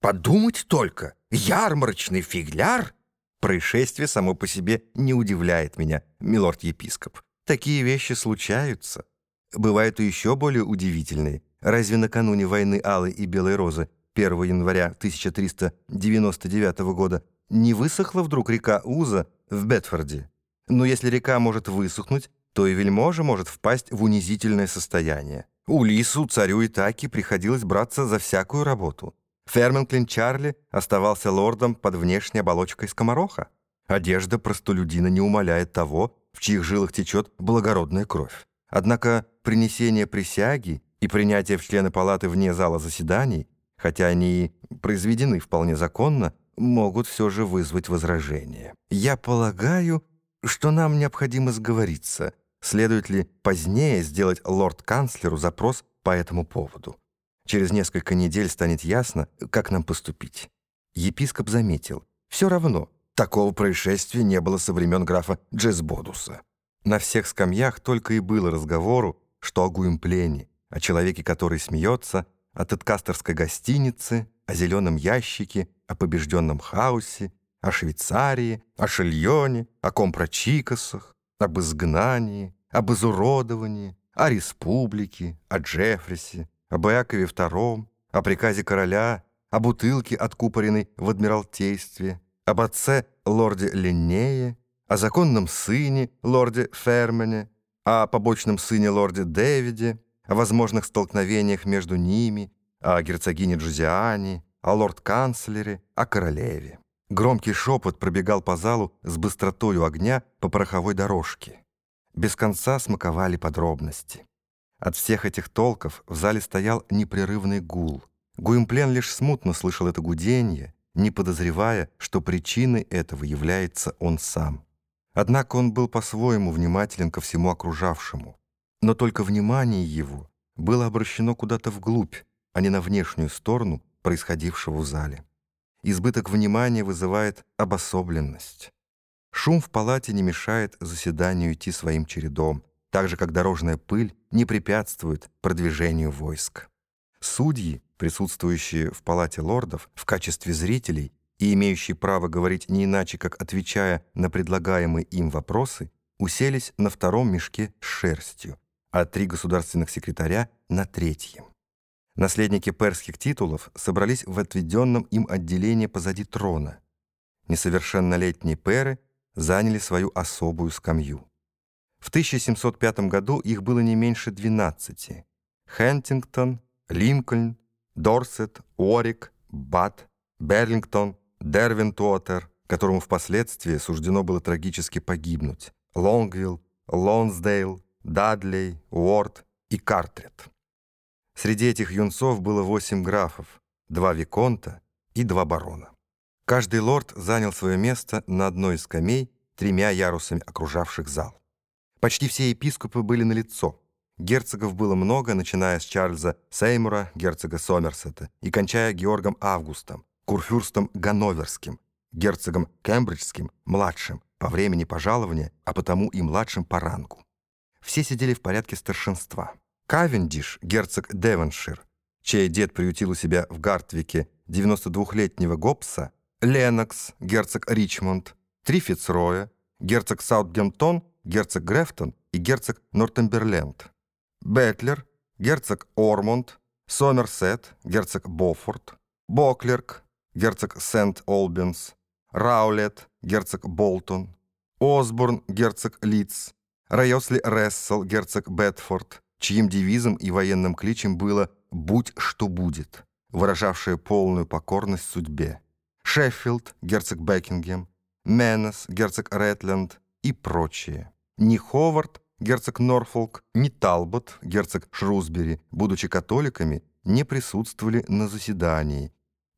Подумать только, ярмарочный фигляр? Происшествие само по себе не удивляет меня, милорд-епископ. Такие вещи случаются. Бывают и еще более удивительные. Разве накануне войны Алой и Белой Розы 1 января 1399 года не высохла вдруг река Уза в Бетфорде? Но если река может высохнуть, то и вельможа может впасть в унизительное состояние. Улису, царю Итаки, приходилось браться за всякую работу. Ферменклин Чарли оставался лордом под внешней оболочкой скомороха. Одежда простолюдина не умаляет того, в чьих жилах течет благородная кровь. Однако принесение присяги и принятие в члены палаты вне зала заседаний, хотя они произведены вполне законно, могут все же вызвать возражение. Я полагаю, что нам необходимо сговориться, следует ли позднее сделать лорд-канцлеру запрос по этому поводу. Через несколько недель станет ясно, как нам поступить. Епископ заметил. Все равно, такого происшествия не было со времен графа Джезбодуса. На всех скамьях только и было разговору, что о Гуимплене, о человеке, который смеется, о Теткастерской гостинице, о зеленом ящике, о побежденном хаосе, о Швейцарии, о Шильоне, о Компрочикосах, об изгнании, об изуродовании, о республике, о Джеффрисе, об Иакове II, о приказе короля, о бутылке, откупоренной в Адмиралтействе, об отце лорде Линнее, о законном сыне лорде Фермене, о побочном сыне лорде Дэвиде, о возможных столкновениях между ними, о герцогине Джузиане, о лорд-канцлере, о королеве. Громкий шепот пробегал по залу с быстротою огня по пороховой дорожке. Без конца смаковали подробности. От всех этих толков в зале стоял непрерывный гул. Гуимплен лишь смутно слышал это гудение, не подозревая, что причиной этого является он сам. Однако он был по-своему внимателен ко всему окружавшему. Но только внимание его было обращено куда-то вглубь, а не на внешнюю сторону происходившего в зале. Избыток внимания вызывает обособленность. Шум в палате не мешает заседанию идти своим чередом, так же, как дорожная пыль не препятствует продвижению войск. Судьи, присутствующие в палате лордов в качестве зрителей и имеющие право говорить не иначе, как отвечая на предлагаемые им вопросы, уселись на втором мешке с шерстью, а три государственных секретаря — на третьем. Наследники перских титулов собрались в отведенном им отделении позади трона. Несовершеннолетние перы заняли свою особую скамью. В 1705 году их было не меньше 12. Хэнтингтон, Линкольн, Дорсет, Уорик, Бат, Берлингтон, Дервинтуотер, которому впоследствии суждено было трагически погибнуть, Лонгвилл, Лонсдейл, Дадлей, Уорд и Картрет. Среди этих юнцов было восемь графов, два виконта и два барона. Каждый лорд занял свое место на одной из скамей, тремя ярусами окружавших зал. Почти все епископы были налицо. Герцогов было много, начиная с Чарльза Сеймура, герцога Сомерсета, и кончая Георгом Августом, курфюрстом Ганноверским, герцогом Кембриджским, младшим, по времени пожалования, а потому и младшим по рангу. Все сидели в порядке старшинства. Кавендиш, герцог Девоншир, чей дед приютил у себя в Гартвике 92-летнего Гоббса, Ленокс, герцог Ричмонд, три Фицроя, герцог Саутгемптон, герцог Грефтон и герцог Нортемберленд, Бетлер, герцог Ормонд, Сомерсет, герцог Бофорд, Боклерк, герцог Сент-Олбинс, Раулет, герцог Болтон, Осборн, герцог Лидс, Райосли Рессел, герцог Бетфорд, чьим девизом и военным кличем было «Будь что будет», выражавшее полную покорность судьбе. Шеффилд, герцог Бекингем, Меннес, герцог Ретленд и прочие. Ни Ховард, герцог Норфолк, ни Талбот, герцог Шрусбери, будучи католиками, не присутствовали на заседании.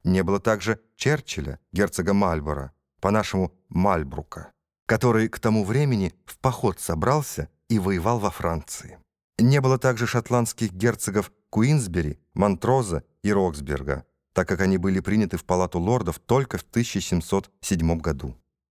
Не было также Черчилля, герцога Мальборо, по-нашему Мальбрука, который к тому времени в поход собрался и воевал во Франции. Не было также шотландских герцогов Куинсбери, Монтроза и Роксберга, так как они были приняты в палату лордов только в 1707 году.